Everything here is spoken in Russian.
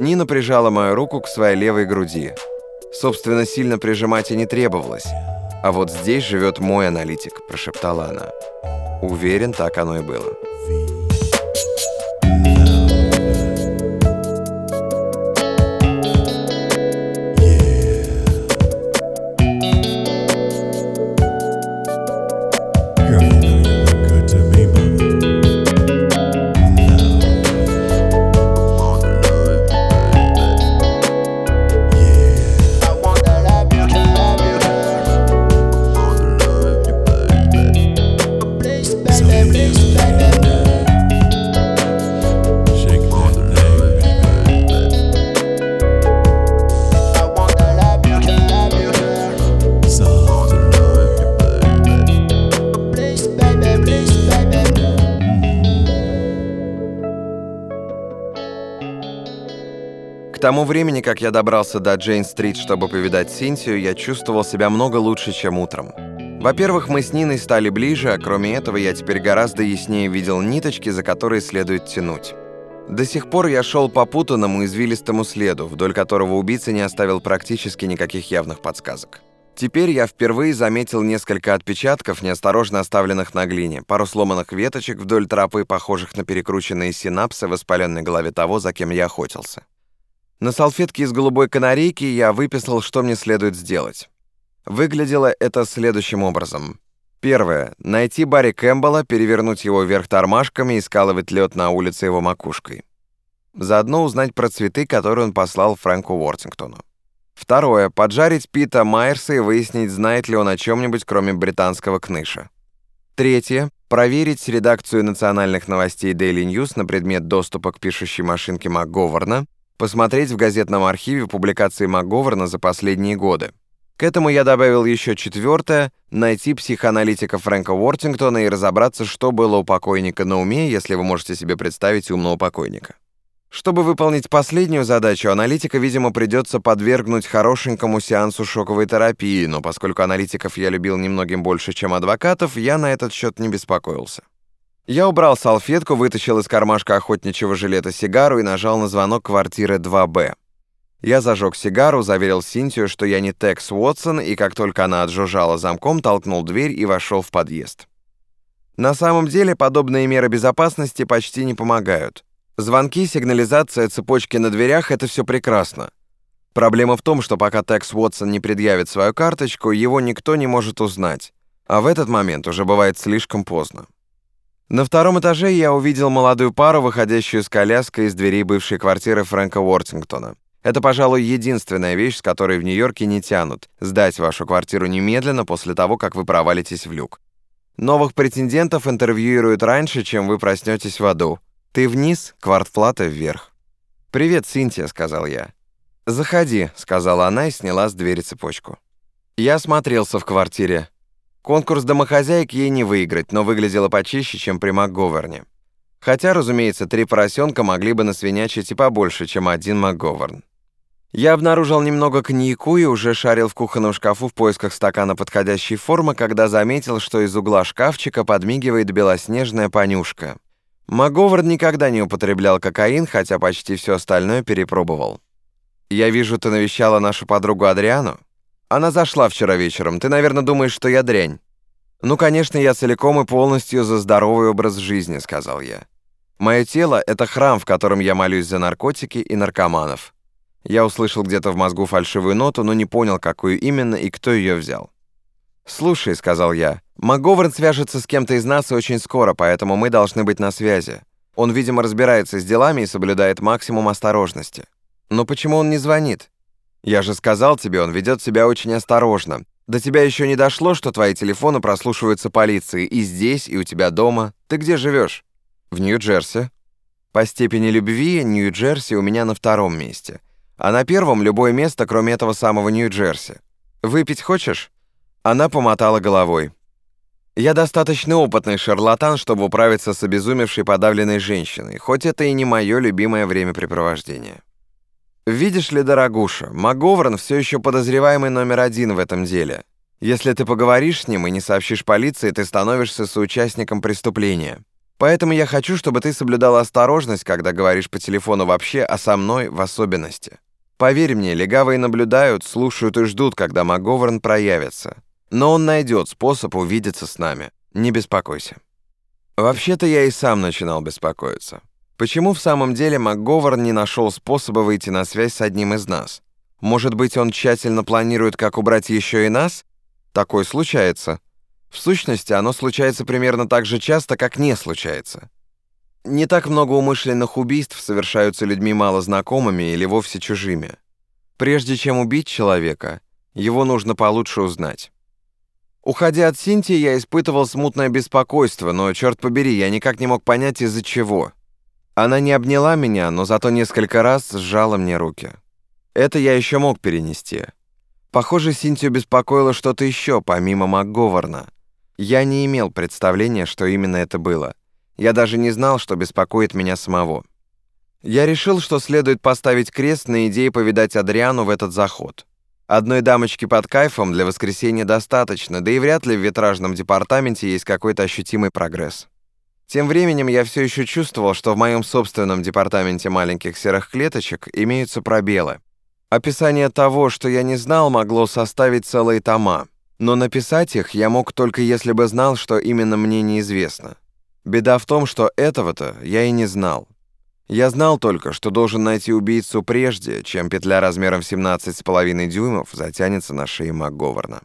Нина прижала мою руку к своей левой груди. Собственно, сильно прижимать и не требовалось. «А вот здесь живет мой аналитик», – прошептала она. Уверен, так оно и было. К тому времени, как я добрался до Джейн-стрит, чтобы повидать Синтию, я чувствовал себя много лучше, чем утром. Во-первых, мы с Ниной стали ближе, а кроме этого я теперь гораздо яснее видел ниточки, за которые следует тянуть. До сих пор я шел по путанному извилистому следу, вдоль которого убийца не оставил практически никаких явных подсказок. Теперь я впервые заметил несколько отпечатков, неосторожно оставленных на глине, пару сломанных веточек вдоль тропы, похожих на перекрученные синапсы в воспаленной голове того, за кем я охотился. На салфетке из голубой канарейки я выписал, что мне следует сделать. Выглядело это следующим образом. Первое. Найти Барри Кэмпбелла, перевернуть его вверх тормашками и скалывать лед на улице его макушкой. Заодно узнать про цветы, которые он послал Фрэнку Уортингтону. Второе. Поджарить Пита Майерса и выяснить, знает ли он о чем-нибудь, кроме британского кныша. Третье. Проверить редакцию национальных новостей Daily News на предмет доступа к пишущей машинке МакГоварна посмотреть в газетном архиве публикации МакГоверна за последние годы. К этому я добавил еще четвертое — найти психоаналитика Фрэнка Уортингтона и разобраться, что было у покойника на уме, если вы можете себе представить умного покойника. Чтобы выполнить последнюю задачу, аналитика, видимо, придется подвергнуть хорошенькому сеансу шоковой терапии, но поскольку аналитиков я любил немногим больше, чем адвокатов, я на этот счет не беспокоился. Я убрал салфетку, вытащил из кармашка охотничьего жилета сигару и нажал на звонок квартиры 2Б. Я зажег сигару, заверил Синтию, что я не Текс Уотсон, и как только она отжужжала замком, толкнул дверь и вошел в подъезд. На самом деле, подобные меры безопасности почти не помогают. Звонки, сигнализация, цепочки на дверях — это все прекрасно. Проблема в том, что пока Текс Уотсон не предъявит свою карточку, его никто не может узнать. А в этот момент уже бывает слишком поздно. На втором этаже я увидел молодую пару, выходящую с коляской из дверей бывшей квартиры Фрэнка Уортингтона. Это, пожалуй, единственная вещь, с которой в Нью-Йорке не тянут — сдать вашу квартиру немедленно после того, как вы провалитесь в люк. Новых претендентов интервьюируют раньше, чем вы проснетесь в аду. Ты вниз, квартплата вверх. «Привет, Синтия», — сказал я. «Заходи», — сказала она и сняла с двери цепочку. Я осмотрелся в квартире. Конкурс домохозяек ей не выиграть, но выглядело почище, чем при МакГоверне. Хотя, разумеется, три поросенка могли бы насвинячить и побольше, чем один МакГоверн. Я обнаружил немного коньяку и уже шарил в кухонном шкафу в поисках стакана подходящей формы, когда заметил, что из угла шкафчика подмигивает белоснежная понюшка. МакГоверн никогда не употреблял кокаин, хотя почти все остальное перепробовал. «Я вижу, ты навещала нашу подругу Адриану?» Она зашла вчера вечером. Ты, наверное, думаешь, что я дрянь. Ну, конечно, я целиком и полностью за здоровый образ жизни, сказал я. Мое тело — это храм, в котором я молюсь за наркотики и наркоманов. Я услышал где-то в мозгу фальшивую ноту, но не понял, какую именно и кто ее взял. «Слушай», — сказал я, — «МакГоверн свяжется с кем-то из нас очень скоро, поэтому мы должны быть на связи. Он, видимо, разбирается с делами и соблюдает максимум осторожности. Но почему он не звонит? Я же сказал тебе, он ведет себя очень осторожно. До тебя еще не дошло, что твои телефоны прослушиваются полицией и здесь, и у тебя дома. Ты где живешь? В Нью-Джерси. По степени любви Нью-Джерси у меня на втором месте. А на первом любое место, кроме этого самого Нью-Джерси. Выпить хочешь? Она помотала головой. Я достаточно опытный шарлатан, чтобы управиться с обезумевшей подавленной женщиной, хоть это и не мое любимое времяпрепровождение. Видишь ли, дорогуша, МакГоверн все еще подозреваемый номер один в этом деле. Если ты поговоришь с ним и не сообщишь полиции, ты становишься соучастником преступления. Поэтому я хочу, чтобы ты соблюдала осторожность, когда говоришь по телефону вообще, а со мной в особенности. Поверь мне, легавые наблюдают, слушают и ждут, когда МакГоверн проявится. Но он найдет способ увидеться с нами. Не беспокойся. Вообще-то я и сам начинал беспокоиться. Почему в самом деле МакГоверн не нашел способа выйти на связь с одним из нас? Может быть, он тщательно планирует, как убрать еще и нас? Такое случается. В сущности, оно случается примерно так же часто, как не случается. Не так много умышленных убийств совершаются людьми малознакомыми или вовсе чужими. Прежде чем убить человека, его нужно получше узнать. Уходя от Синтии, я испытывал смутное беспокойство, но, черт побери, я никак не мог понять, из-за чего. Она не обняла меня, но зато несколько раз сжала мне руки. Это я еще мог перенести. Похоже, Синтию беспокоило что-то еще, помимо МакГоверна. Я не имел представления, что именно это было. Я даже не знал, что беспокоит меня самого. Я решил, что следует поставить крест на идее повидать Адриану в этот заход. Одной дамочки под кайфом для воскресенья достаточно, да и вряд ли в витражном департаменте есть какой-то ощутимый прогресс. Тем временем я все еще чувствовал, что в моем собственном департаменте маленьких серых клеточек имеются пробелы. Описание того, что я не знал, могло составить целые тома. Но написать их я мог только если бы знал, что именно мне неизвестно. Беда в том, что этого-то я и не знал. Я знал только, что должен найти убийцу прежде, чем петля размером в 17,5 дюймов затянется на шее МакГоверна.